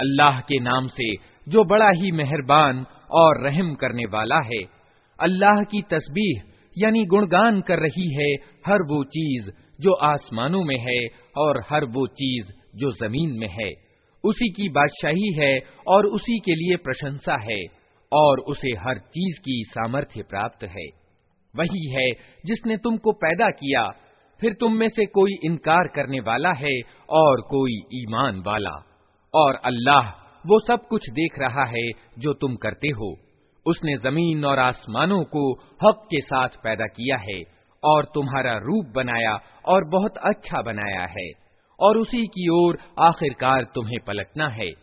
अल्लाह के नाम से जो बड़ा ही मेहरबान और रहम करने वाला है अल्लाह की तस्बीह यानी गुणगान कर रही है हर वो चीज जो आसमानों में है और हर वो चीज जो जमीन में है उसी की बादशाही है और उसी के लिए प्रशंसा है और उसे हर चीज़ की सामर्थ्य प्राप्त है। वही है जिसने तुमको पैदा किया, फिर तुम में से कोई इनकार करने वाला है और कोई ईमान वाला। और अल्लाह वो सब कुछ देख रहा है जो तुम करते हो। उसने ज़मीन और आसमानों को हक के साथ पैदा किया है और तुम्हारा रूप बनाया और बहुत अच्छा बनाया है। और उसी की ओर आखिरकार तुम्हें पलटना है।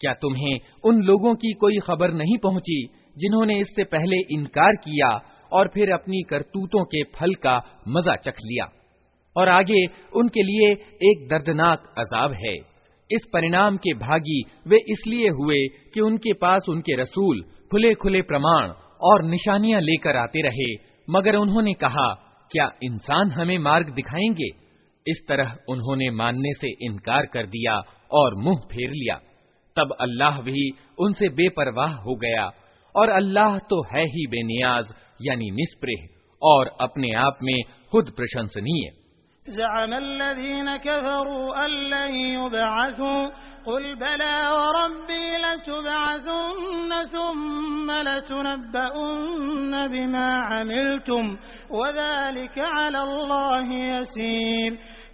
क्या तुम्हें उन लोगों की कोई खबर नहीं पहुँची जिन्होंने इससे पहले इनकार किया और फिर अपनी करतूतों के फल का मज़ा चख लिया? और आगे, उनके लिए एक दर्दनाक अजाब है। इस परिणाम के भागी वे इसलिए हुए कि उनके पास उनके रसूल खुले खुले प्रमाण और निशानियाँ लेकर आते रहे, मगर उन्होंने कहा, क्या इंसान हमें मार्ग दिखाएँगे? इस तरह उन्होंने मानने से इनकार कर दिया और मुँह फेर लिया। तब अल्लाह भी उनसे बेपरवाह हो गया और अल्लाह तो है ही बेनियाज यानी निष्प्रेह और अपने आप में खुद प्रशंसनीय कुल बला रब्बी लतुबअथुन्न सुम्मा लतुनब्बउन्न बिमा अमिलतुम वज़ालिक अला अल्लाहि यसीर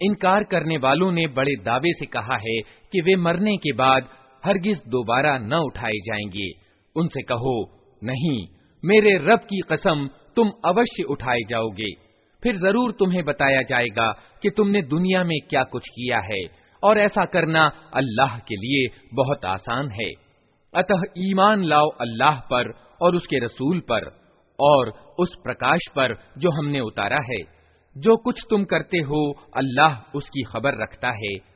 इनकार करने वालों ने बड़े दावे से कहा है कि वे मरने के बाद हरगिज दोबारा न उठाए जाएंगे उनसे कहो नहीं मेरे रब की कसम तुम अवश्य उठाए जाओगे फिर जरूर तुम्हें बताया जाएगा कि तुमने दुनिया में क्या कुछ किया है और ऐसा करना अल्लाह के लिए बहुत आसान है। अतः ईमान लाओ अल्लाह पर और उसके रसूल पर और उस प्रकाश पर जो हमने उतारा है। जो कुछ तुम करते हो, अल्लाह उसकी खबर रखता है।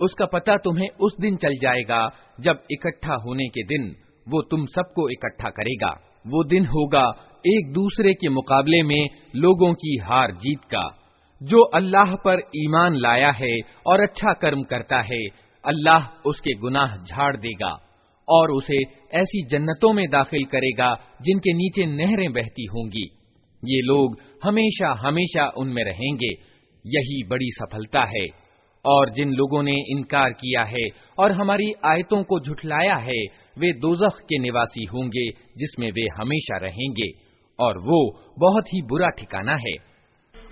उसका पता तुम्हें उस दिन चल जाएगा जब इकट्ठा होने के दिन वो तुम सबको इकट्ठा करेगा वो दिन होगा एक दूसरे के मुकाबले में लोगों की हार जीत का जो अल्लाह पर ईमान लाया है और अच्छा कर्म करता है, अल्लाह उसके गुनाह झाड़ देगा और उसे ऐसी जन्नतों में दाखिल करेगा जिनके नीचे नहरें बहती होंगी। ये लोग हमेशा हमेशा उनमें रहेंगे। यही बड़ी सफलता है। और जिन लोगों ने इनकार किया है और हमारी आयतों को झुठलाया है, वे दोजख के निवासी होंगे जिसमें वे हमेशा रहेंगे। और वो बहुत ही बुरा ठिकाना है।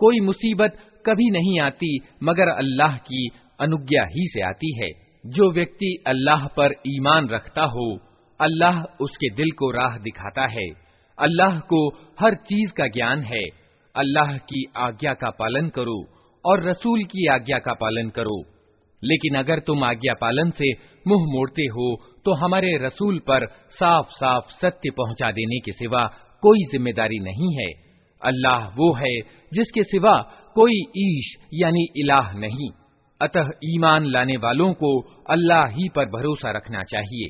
कोई मुसीबत कभी नहीं आती, मगर अल्लाह की अनुज्ञा ही से आती है। जो व्यक्ति अल्लाह पर ईमान रखता हो, अल्लाह उसके दिल को राह दिखाता है। अल्लाह को हर चीज़ का ज्ञान है। अल्लाह की आज्ञा का पालन करो और रसूल की आज्ञा का पालन करो। लेकिन अगर तुम आज्ञा पालन से मुंह मोड़ते हो तो हमारे रसूल पर साफ साफ सत्य पहुंचा देने के सिवा कोई जिम्मेदारी नहीं है अल्लाह वो है जिसके सिवा कोई ईश यानी इलाह नहीं अतः ईमान लाने वालों को अल्लाह ही पर भरोसा रखना चाहिए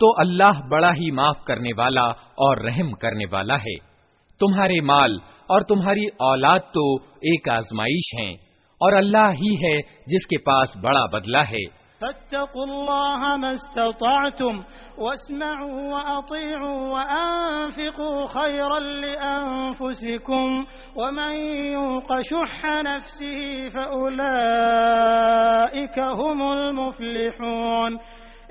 तो अल्लाह बड़ा ही माफ़ करने वाला और रहम करने वाला है। तुम्हारे माल और तुम्हारी औलाद तो एक आजमाइश हैं और अल्लाह ही है जिसके पास बड़ा बदला है।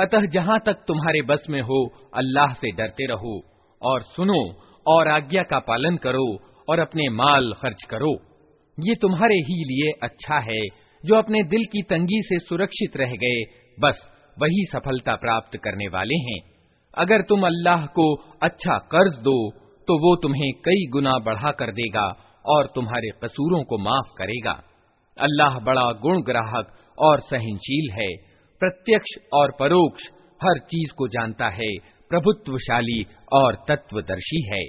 अतः जहाँ तक तुम्हारे बस में हो अल्लाह से डरते रहो और सुनो और आज्ञा का पालन करो और अपने माल खर्च करो ये तुम्हारे ही लिए अच्छा है, जो अपने दिल की तंगी से सुरक्षित रह गए। बस वही सफलता प्राप्त करने वाले हैं। अगर तुम अल्लाह को अच्छा कर्ज दो तो वो तुम्हें कई गुना बढ़ा कर देगा और तुम्हारे कसूरों को माफ़ करेगा। अल्लाह बड़ा गुण ग्राहक और सहनशील है। प्रत्यक्ष और परोक्ष हर चीज़ को जानता है, प्रभुत्वशाली और तत्वदर्शी है।